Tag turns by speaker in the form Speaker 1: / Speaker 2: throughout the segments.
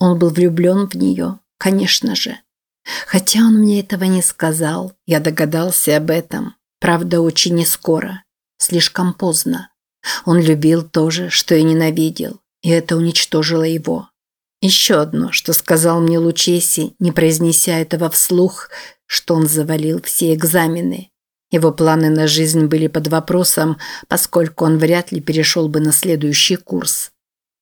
Speaker 1: Он был влюблен в нее, конечно же. Хотя он мне этого не сказал, я догадался об этом. Правда, очень нескоро. Слишком поздно. Он любил то же, что и ненавидел, и это уничтожило его. Еще одно, что сказал мне Лучеси, не произнеся этого вслух, что он завалил все экзамены. Его планы на жизнь были под вопросом, поскольку он вряд ли перешел бы на следующий курс.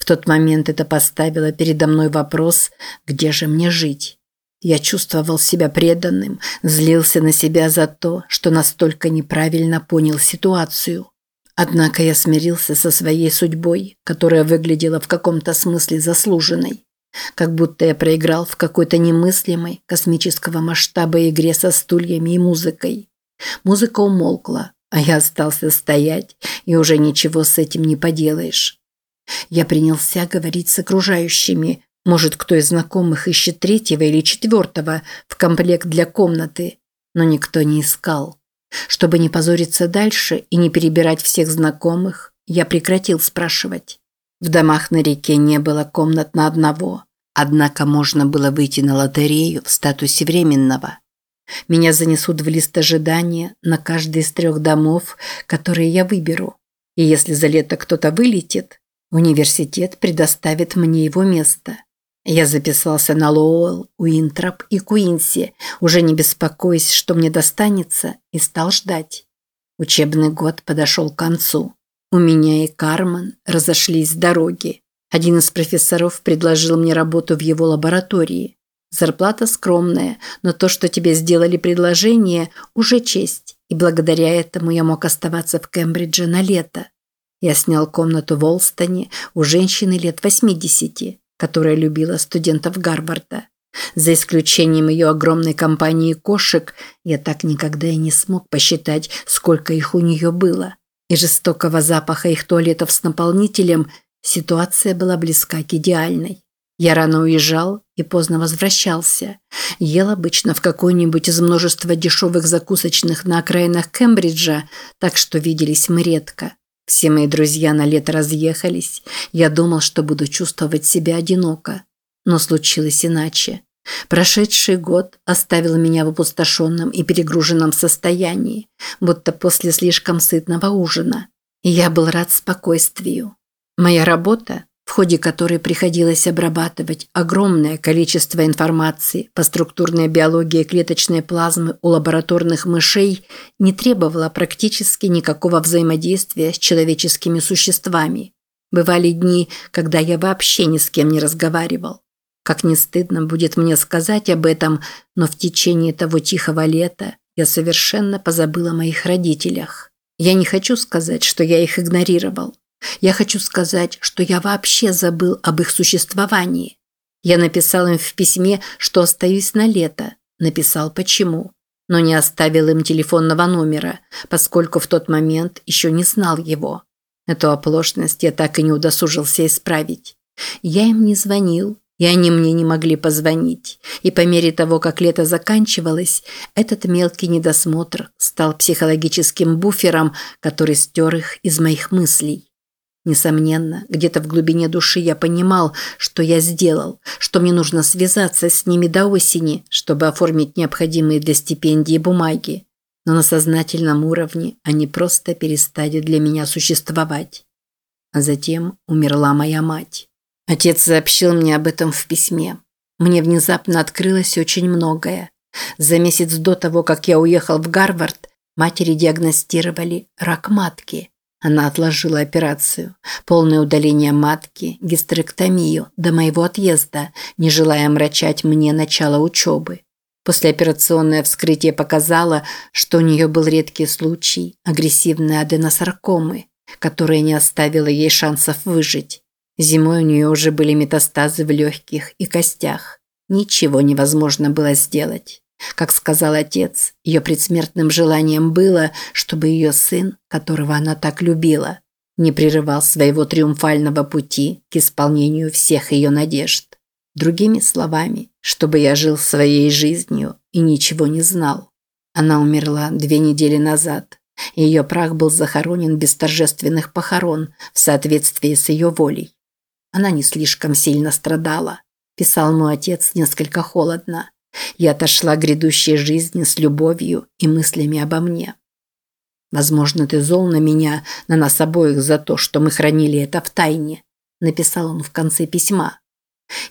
Speaker 1: Тот момент это поставило передо мной вопрос, где же мне жить. Я чувствовал себя преданным, злился на себя за то, что настолько неправильно понял ситуацию. Однако я смирился со своей судьбой, которая выглядела в каком-то смысле заслуженной. Как будто я проиграл в какой-то немыслимой космического масштаба игре со стульями и музыкой. Музыка умолкла, а я остался стоять, и уже ничего с этим не поделаешь. Я принялся говорить с окружающими. Может, кто из знакомых ищет третьего или четвертого в комплект для комнаты, но никто не искал. Чтобы не позориться дальше и не перебирать всех знакомых, я прекратил спрашивать. В домах на реке не было комнат на одного, однако можно было выйти на лотерею в статусе временного. Меня занесут в лист ожидания на каждый из трех домов, которые я выберу. И если за лето кто-то вылетит, университет предоставит мне его место. Я записался на Лоуэлл, Уинтроп и Куинси, уже не беспокоясь, что мне достанется, и стал ждать. Учебный год подошел к концу. У меня и Кармен разошлись с дороги. Один из профессоров предложил мне работу в его лаборатории. Зарплата скромная, но то, что тебе сделали предложение, уже честь, и благодаря этому я мог оставаться в Кембридже на лето. Я снял комнату в Олстоне у женщины лет 80, которая любила студентов Гарварда. За исключением ее огромной компании кошек, я так никогда и не смог посчитать, сколько их у нее было и жестокого запаха их туалетов с наполнителем, ситуация была близка к идеальной. Я рано уезжал и поздно возвращался. Ел обычно в какой-нибудь из множества дешевых закусочных на окраинах Кембриджа, так что виделись мы редко. Все мои друзья на лето разъехались. Я думал, что буду чувствовать себя одиноко. Но случилось иначе. Прошедший год оставил меня в опустошенном и перегруженном состоянии, будто после слишком сытного ужина. И я был рад спокойствию. Моя работа, в ходе которой приходилось обрабатывать огромное количество информации по структурной биологии клеточной плазмы у лабораторных мышей, не требовала практически никакого взаимодействия с человеческими существами. Бывали дни, когда я вообще ни с кем не разговаривал. Как не стыдно будет мне сказать об этом, но в течение того тихого лета я совершенно позабыла о моих родителях. Я не хочу сказать, что я их игнорировал. Я хочу сказать, что я вообще забыл об их существовании. Я написал им в письме, что остаюсь на лето. Написал почему. Но не оставил им телефонного номера, поскольку в тот момент еще не знал его. Эту оплошность я так и не удосужился исправить. Я им не звонил, и они мне не могли позвонить. И по мере того, как лето заканчивалось, этот мелкий недосмотр стал психологическим буфером, который стер их из моих мыслей. Несомненно, где-то в глубине души я понимал, что я сделал, что мне нужно связаться с ними до осени, чтобы оформить необходимые для стипендии бумаги. Но на сознательном уровне они просто перестали для меня существовать. А затем умерла моя мать. Отец сообщил мне об этом в письме. Мне внезапно открылось очень многое. За месяц до того, как я уехал в Гарвард, матери диагностировали рак матки. Она отложила операцию, полное удаление матки, гистерэктомию до моего отъезда, не желая омрачать мне начало учебы. Послеоперационное вскрытие показало, что у нее был редкий случай агрессивной аденосаркомы, которая не оставила ей шансов выжить. Зимой у нее уже были метастазы в легких и костях. Ничего невозможно было сделать. Как сказал отец, ее предсмертным желанием было, чтобы ее сын, которого она так любила, не прерывал своего триумфального пути к исполнению всех ее надежд. Другими словами, чтобы я жил своей жизнью и ничего не знал. Она умерла две недели назад. Ее прах был захоронен без торжественных похорон в соответствии с ее волей. Она не слишком сильно страдала. писал мой отец несколько холодно. Я отошла к грядущей жизни с любовью и мыслями обо мне. Возможно, ты зол на меня, на нас обоих за то, что мы хранили это в тайне, написал он в конце письма.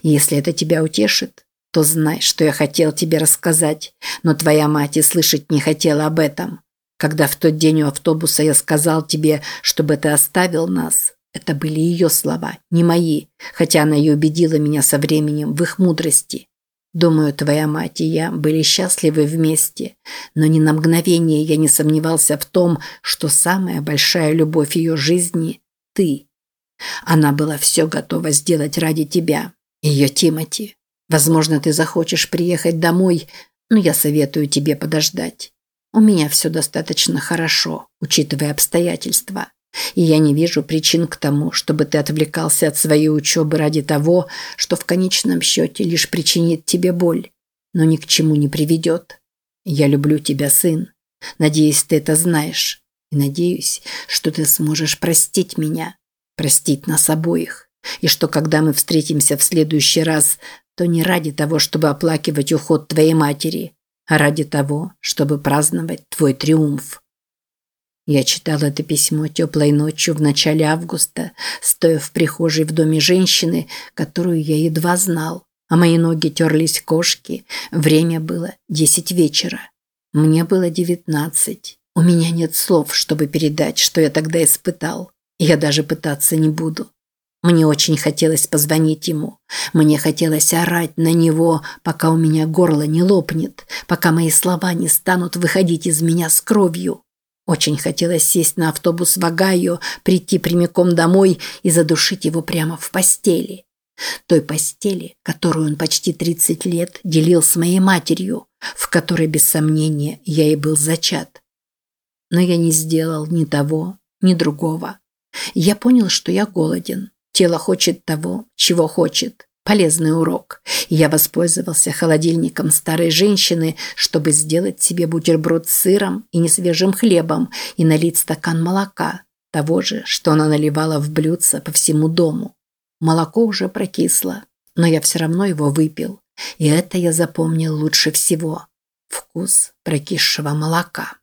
Speaker 1: Если это тебя утешит, то знай, что я хотел тебе рассказать, но твоя мать и слышать не хотела об этом. Когда в тот день у автобуса я сказал тебе, чтобы ты оставил нас, это были ее слова, не мои, хотя она и убедила меня со временем в их мудрости. Думаю, твоя мать и я были счастливы вместе, но ни на мгновение я не сомневался в том, что самая большая любовь ее жизни – ты. Она была все готова сделать ради тебя, ее Тимати. Возможно, ты захочешь приехать домой, но я советую тебе подождать. У меня все достаточно хорошо, учитывая обстоятельства. И я не вижу причин к тому, чтобы ты отвлекался от своей учебы ради того, что в конечном счете лишь причинит тебе боль, но ни к чему не приведет. Я люблю тебя, сын. Надеюсь, ты это знаешь. И надеюсь, что ты сможешь простить меня, простить нас обоих. И что когда мы встретимся в следующий раз, то не ради того, чтобы оплакивать уход твоей матери, а ради того, чтобы праздновать твой триумф. Я читал это письмо теплой ночью в начале августа, стоя в прихожей в доме женщины, которую я едва знал, а мои ноги терлись кошки. Время было десять вечера. Мне было девятнадцать. У меня нет слов, чтобы передать, что я тогда испытал. Я даже пытаться не буду. Мне очень хотелось позвонить ему. Мне хотелось орать на него, пока у меня горло не лопнет, пока мои слова не станут выходить из меня с кровью. Очень хотелось сесть на автобус в Огайо, прийти прямиком домой и задушить его прямо в постели. Той постели, которую он почти 30 лет делил с моей матерью, в которой, без сомнения, я и был зачат. Но я не сделал ни того, ни другого. Я понял, что я голоден. Тело хочет того, чего хочет. Полезный урок. Я воспользовался холодильником старой женщины, чтобы сделать себе бутерброд с сыром и несвежим хлебом и налить стакан молока, того же, что она наливала в блюдце по всему дому. Молоко уже прокисло, но я все равно его выпил. И это я запомнил лучше всего. Вкус прокисшего молока.